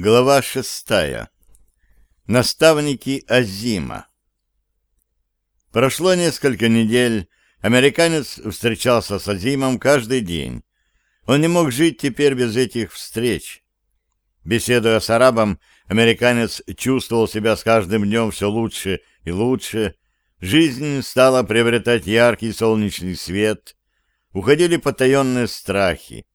Глава шестая. Наставники Азима. Прошло несколько недель. Американец встречался с Азимом каждый день. Он не мог жить теперь без этих встреч. Беседуя с арабом, американец чувствовал себя с каждым днем все лучше и лучше. Жизнь стала приобретать яркий солнечный свет. Уходили потаенные страхи.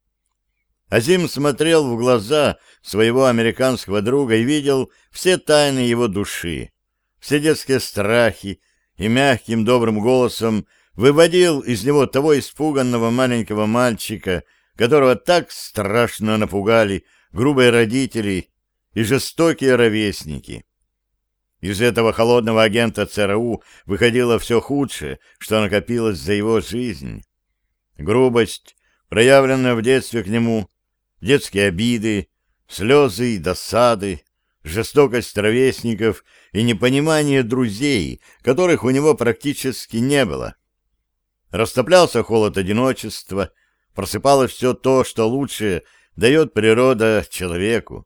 Азим смотрел в глаза своего американского друга и видел все тайны его души, все детские страхи, и мягким добрым голосом выводил из него того испуганного маленького мальчика, которого так страшно напугали грубые родители и жестокие ровесники. Из этого холодного агента ЦРУ выходило все худшее, что накопилось за его жизнь. Грубость, проявленная в детстве к нему, детские обиды, слезы и досады, жестокость ровесников и непонимание друзей, которых у него практически не было. Растоплялся холод одиночества, просыпалось все то, что лучше дает природа человеку.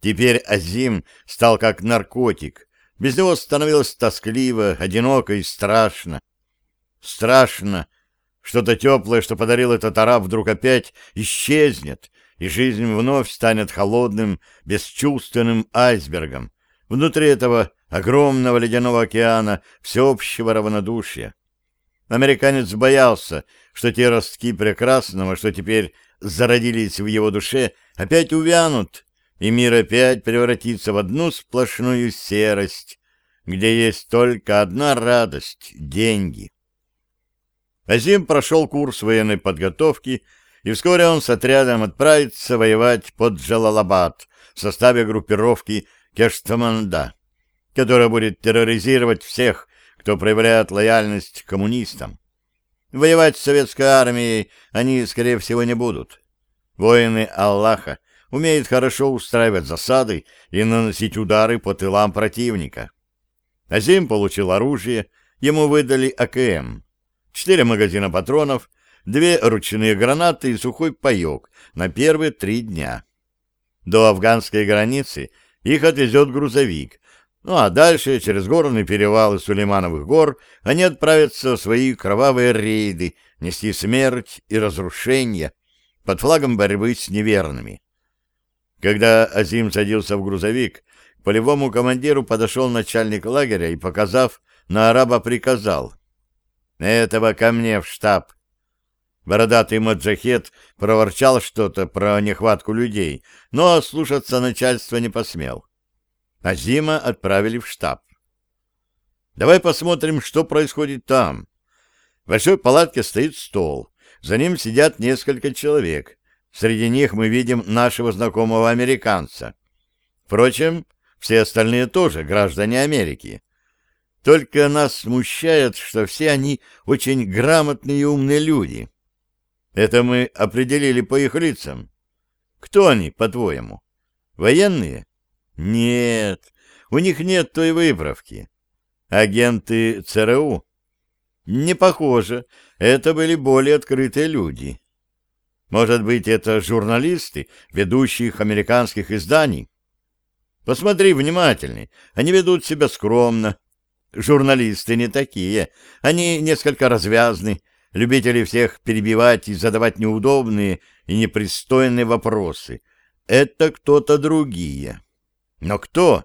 Теперь Азим стал как наркотик, без него становилось тоскливо, одиноко и страшно. Страшно, что-то теплое, что подарил этот араб, вдруг опять исчезнет, и жизнь вновь станет холодным, бесчувственным айсбергом внутри этого огромного ледяного океана всеобщего равнодушия. Американец боялся, что те ростки прекрасного, что теперь зародились в его душе, опять увянут, и мир опять превратится в одну сплошную серость, где есть только одна радость — деньги. Азим прошел курс военной подготовки и вскоре он с отрядом отправится воевать под Джалалабад в составе группировки Кештаманда, которая будет терроризировать всех, кто проявляет лояльность коммунистам. Воевать с советской армией они, скорее всего, не будут. Воины Аллаха умеют хорошо устраивать засады и наносить удары по тылам противника. Азим получил оружие, ему выдали АКМ, четыре магазина патронов две ручные гранаты и сухой паек на первые три дня. До афганской границы их отвезет грузовик, ну а дальше, через горные перевалы Сулеймановых гор, они отправятся в свои кровавые рейды нести смерть и разрушение под флагом борьбы с неверными. Когда Азим садился в грузовик, к полевому командиру подошел начальник лагеря и, показав на араба, приказал «Этого ко мне в штаб. Бородатый маджахет проворчал что-то про нехватку людей, но слушаться начальства не посмел. Азима отправили в штаб. Давай посмотрим, что происходит там. В большой палатке стоит стол. За ним сидят несколько человек. Среди них мы видим нашего знакомого американца. Впрочем, все остальные тоже граждане Америки. Только нас смущает, что все они очень грамотные и умные люди. Это мы определили по их лицам. Кто они, по-твоему? Военные? Нет, у них нет той выправки. Агенты ЦРУ? Не похоже, это были более открытые люди. Может быть, это журналисты, ведущих американских изданий? Посмотри внимательней, они ведут себя скромно. Журналисты не такие, они несколько развязны, любители всех перебивать и задавать неудобные и непристойные вопросы. Это кто-то другие. Но кто?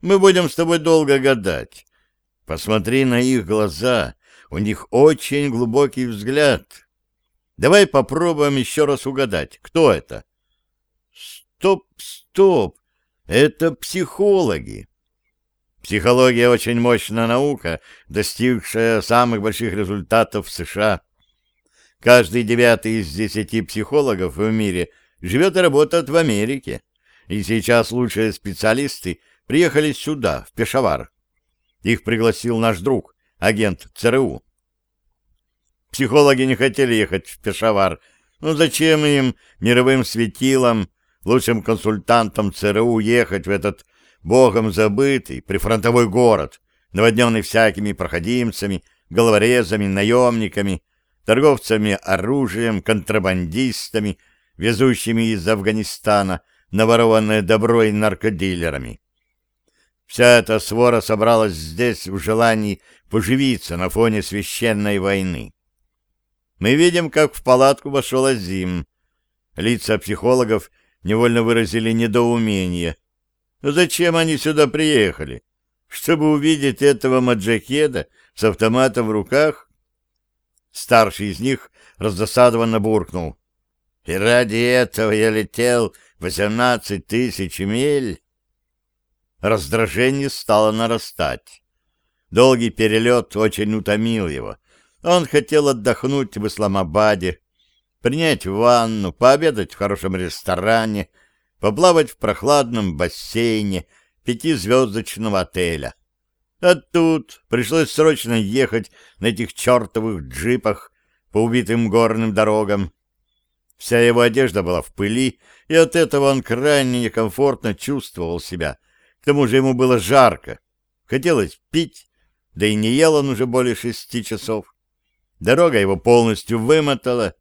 Мы будем с тобой долго гадать. Посмотри на их глаза, у них очень глубокий взгляд. Давай попробуем еще раз угадать, кто это. Стоп, стоп, это психологи. Психология очень мощная наука, достигшая самых больших результатов в США. Каждый девятый из десяти психологов в мире живет и работает в Америке. И сейчас лучшие специалисты приехали сюда, в Пешавар. Их пригласил наш друг, агент ЦРУ. Психологи не хотели ехать в Пешавар. Ну зачем им, мировым светилам, лучшим консультантам ЦРУ, ехать в этот богом забытый прифронтовой город, наводненный всякими проходимцами, головорезами, наемниками, торговцами оружием, контрабандистами, везущими из Афганистана наворованное добро и наркодилерами. Вся эта свора собралась здесь в желании поживиться на фоне священной войны. Мы видим, как в палатку вошел Азим. Лица психологов невольно выразили недоумение. Зачем они сюда приехали? Чтобы увидеть этого маджахеда с автоматом в руках? Старший из них раздосадованно буркнул. И ради этого я летел восемнадцать тысяч миль? Раздражение стало нарастать. Долгий перелет очень утомил его. Он хотел отдохнуть в Исламабаде, принять ванну, пообедать в хорошем ресторане, поплавать в прохладном бассейне пятизвездочного отеля. А тут пришлось срочно ехать на этих чертовых джипах по убитым горным дорогам. Вся его одежда была в пыли, и от этого он крайне некомфортно чувствовал себя — к тому же ему было жарко. Хотелось пить, да и не ел он уже более шести часов. Дорога его полностью вымотала.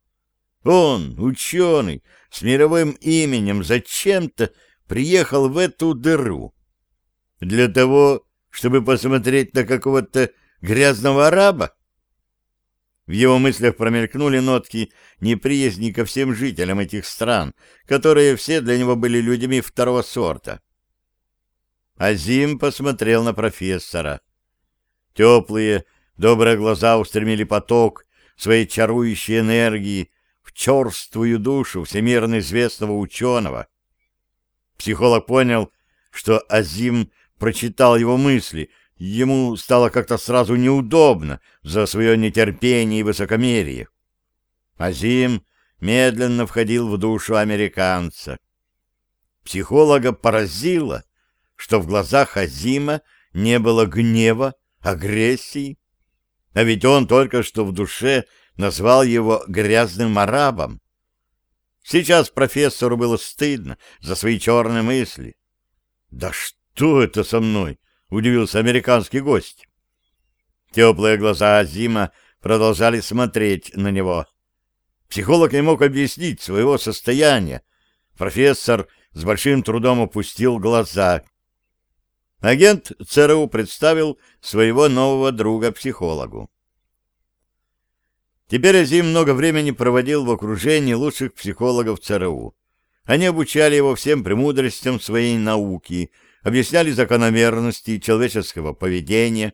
Он, ученый, с мировым именем, зачем-то приехал в эту дыру. Для того, чтобы посмотреть на какого-то грязного араба? В его мыслях промелькнули нотки неприязни ко всем жителям этих стран, которые все для него были людьми второго сорта. Азим посмотрел на профессора. Теплые, добрые глаза устремили поток своей чарующей энергии в черствую душу всемирно известного ученого. Психолог понял, что Азим прочитал его мысли, ему стало как-то сразу неудобно за свое нетерпение и высокомерие. Азим медленно входил в душу американца. Психолога поразило, что в глазах Азима не было гнева, агрессии. А ведь он только что в душе назвал его грязным арабом. Сейчас профессору было стыдно за свои черные мысли. «Да что это со мной?» — удивился американский гость. Теплые глаза Азима продолжали смотреть на него. Психолог не мог объяснить своего состояния. Профессор с большим трудом опустил глаза. Агент ЦРУ представил своего нового друга-психологу. Теперь Азим много времени проводил в окружении лучших психологов ЦРУ. Они обучали его всем премудростям своей науки, объясняли закономерности человеческого поведения,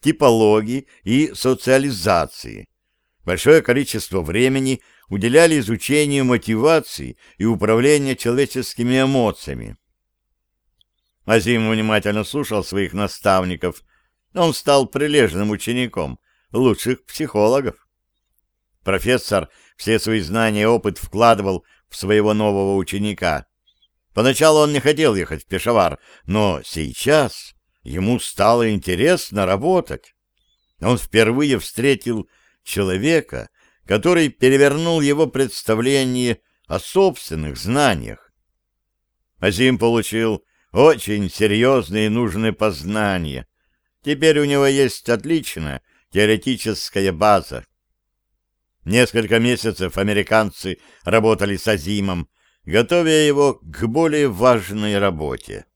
типологии и социализации. Большое количество времени уделяли изучению мотивации и управления человеческими эмоциями. Азим внимательно слушал своих наставников. Он стал прилежным учеником лучших психологов. Профессор все свои знания и опыт вкладывал в своего нового ученика. Поначалу он не хотел ехать в Пешавар, но сейчас ему стало интересно работать. Он впервые встретил человека, который перевернул его представление о собственных знаниях. Азим получил очень серьезные и нужные познания. Теперь у него есть отличная теоретическая база. Несколько месяцев американцы работали с Азимом, готовя его к более важной работе.